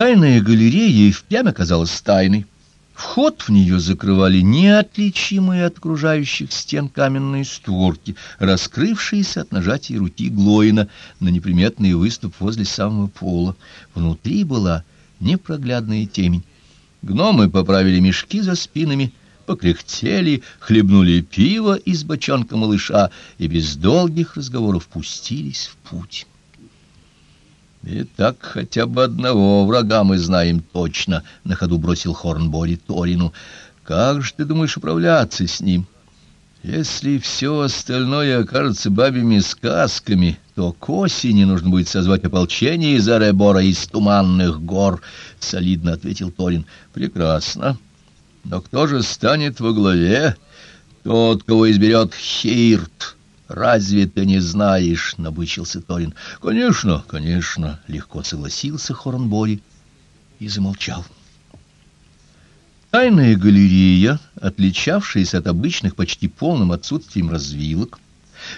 Тайная галерея и впрямь оказалась тайной. Вход в нее закрывали неотличимые от окружающих стен каменные створки, раскрывшиеся от нажатия руки Глоина на неприметный выступ возле самого пола. Внутри была непроглядная темень. Гномы поправили мешки за спинами, покряхтели, хлебнули пиво из бочонка малыша и без долгих разговоров пустились в путь. «И так хотя бы одного врага мы знаем точно», — на ходу бросил Хорнбори Торину. «Как же ты думаешь управляться с ним? Если все остальное окажется бабьими сказками, то к осени нужно будет созвать ополчение из Аребора из Туманных гор», — солидно ответил Торин. «Прекрасно. Но кто же станет во главе? Тот, кого изберет Хирт». «Разве ты не знаешь?» — набычился Торин. «Конечно, конечно», — легко согласился Хорнбори и замолчал. Тайная галерея, отличавшаяся от обычных почти полным отсутствием развилок,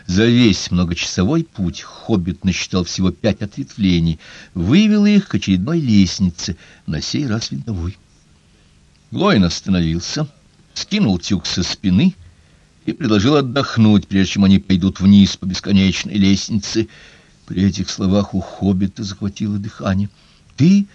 за весь многочасовой путь хоббит насчитал всего пять ответвлений, вывела их к очередной лестнице, на сей раз винтовой. Глоин остановился, скинул тюк со спины и предложил отдохнуть, прежде чем они пойдут вниз по бесконечной лестнице. При этих словах у хоббита захватило дыхание. «Ты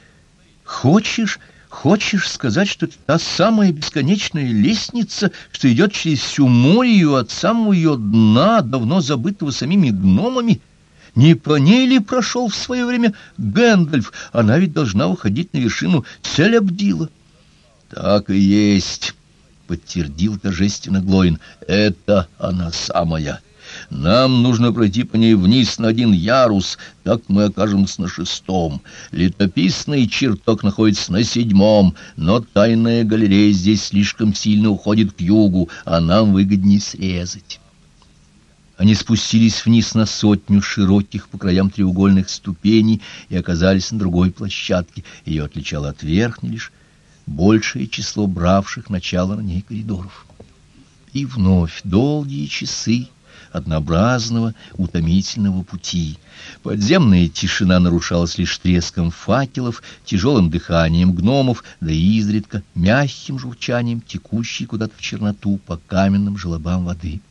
хочешь, хочешь сказать, что это та самая бесконечная лестница, что идет через всю морю от самого ее дна, давно забытого самими гномами?» Не по ней ли прошел в свое время Гэндальф? Она ведь должна уходить на вершину Целебдила. — Так и есть, — подтвердил торжественно Глоин. — Это она самая. Нам нужно пройти по ней вниз на один ярус, так мы окажемся на шестом. Летописный чертог находится на седьмом, но тайная галерея здесь слишком сильно уходит к югу, а нам выгоднее срезать. Они спустились вниз на сотню широких по краям треугольных ступеней и оказались на другой площадке. Ее отличало от верхней лишь большее число бравших начало на ней коридоров. И вновь долгие часы однообразного, утомительного пути. Подземная тишина нарушалась лишь треском факелов, тяжелым дыханием гномов, да изредка мягким журчанием, текущей куда-то в черноту по каменным желобам воды.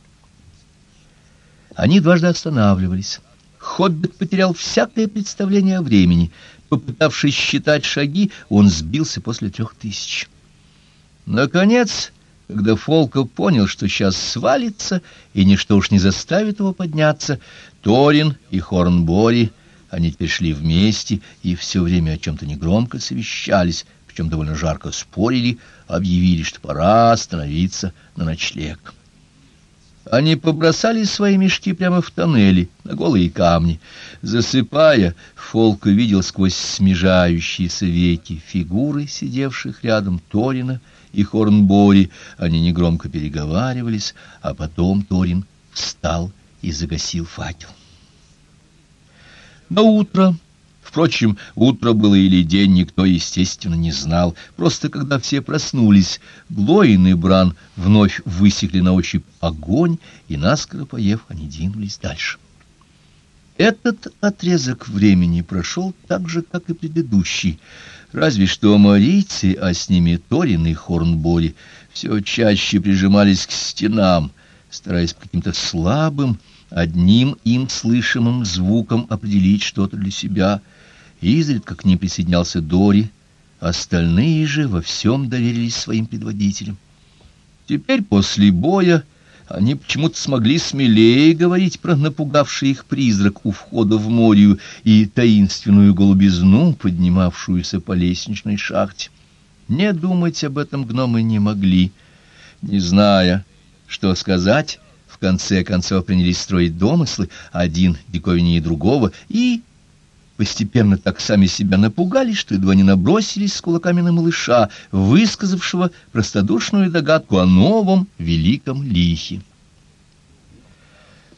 Они дважды останавливались. Хоббит потерял всякое представление о времени. Попытавшись считать шаги, он сбился после трех тысяч. Наконец, когда Фолков понял, что сейчас свалится, и ничто уж не заставит его подняться, Торин и Хорнбори, они теперь вместе и все время о чем-то негромко совещались, причем довольно жарко спорили, объявили, что пора остановиться на ночлег. Они побросали свои мешки прямо в тоннели, на голые камни. Засыпая, Фолк увидел сквозь смежающиеся веки фигуры, сидевших рядом Торина и Хорнбори. Они негромко переговаривались, а потом Торин встал и загасил факел. На утро Впрочем, утро было или день, никто, естественно, не знал. Просто когда все проснулись, Глоин и Бран вновь высекли на ощупь огонь, и, наскоро поев, они двинулись дальше. Этот отрезок времени прошел так же, как и предыдущий, разве что марийцы, а с ними Торин и Хорнболи, все чаще прижимались к стенам, стараясь по каким-то слабым, одним им слышимым звуком определить что-то для себя — Изредка к ним присоединялся Дори, остальные же во всем доверились своим предводителям. Теперь после боя они почему-то смогли смелее говорить про напугавший их призрак у входа в морю и таинственную голубизну, поднимавшуюся по лестничной шахте. Не думать об этом гномы не могли, не зная, что сказать. В конце концов принялись строить домыслы, один диковиннее другого, и постепенно так сами себя напугали, что едва не набросились с кулаками на малыша, высказавшего простодушную догадку о новом великом лихе.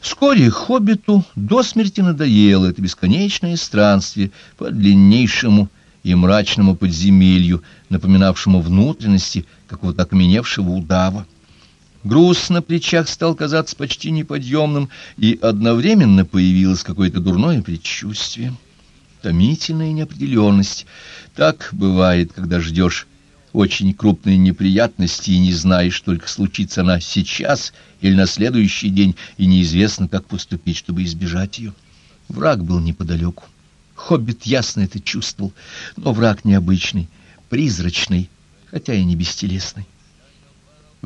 Вскоре хоббиту до смерти надоело это бесконечное странствие по длиннейшему и мрачному подземелью, напоминавшему внутренности какого-то окаменевшего удава. Груз на плечах стал казаться почти неподъемным, и одновременно появилось какое-то дурное предчувствие. Томительная неопределенность. Так бывает, когда ждешь очень крупные неприятности и не знаешь, только случится она сейчас или на следующий день, и неизвестно, как поступить, чтобы избежать ее. Враг был неподалеку. Хоббит ясно это чувствовал, но враг необычный, призрачный, хотя и не бестелесный.